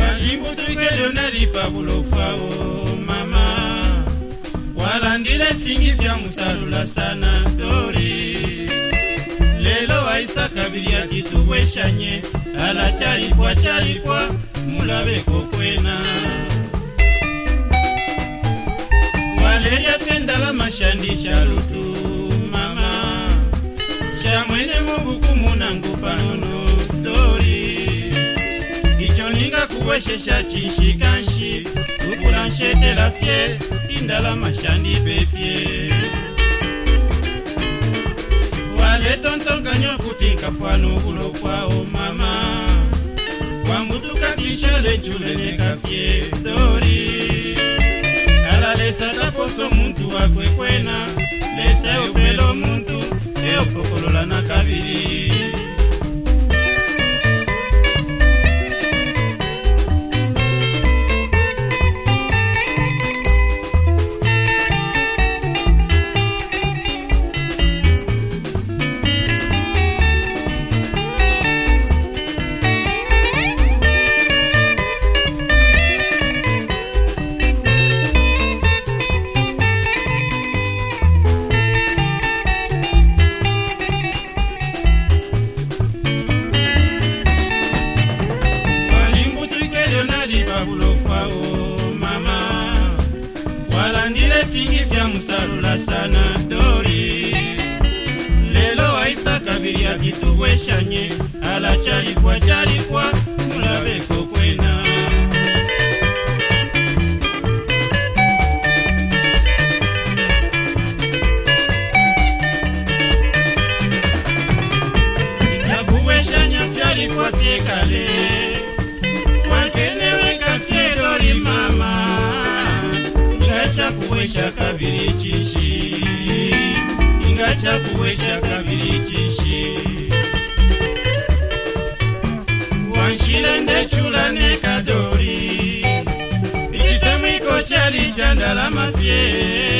walimbutukedo nalipa bulofao mama. Walandile fingi vya musalula sana tori lelo waisa kabili akitubweshanye ala chalipwa chalipwa mulabeko ninga kuweshesha chishikanshi ukulanshetela fye indala mashandi befye wale tontonganyo kutinka fwanu bulo kwao mama kwambutuka kishale julene kafye dori ala lesa taposo muntu wakwekwena lesa upelo muntu eopokolola na kabili walandile fingi vya musalula sana dori. Lelo waisa kabili akitubweshanye ala chalikwa chalikwa kuwesha kabili chishi ngacha kuwesha kabili chishi wanshile ndechulane kadoli ichitemwiko chali chandalama fye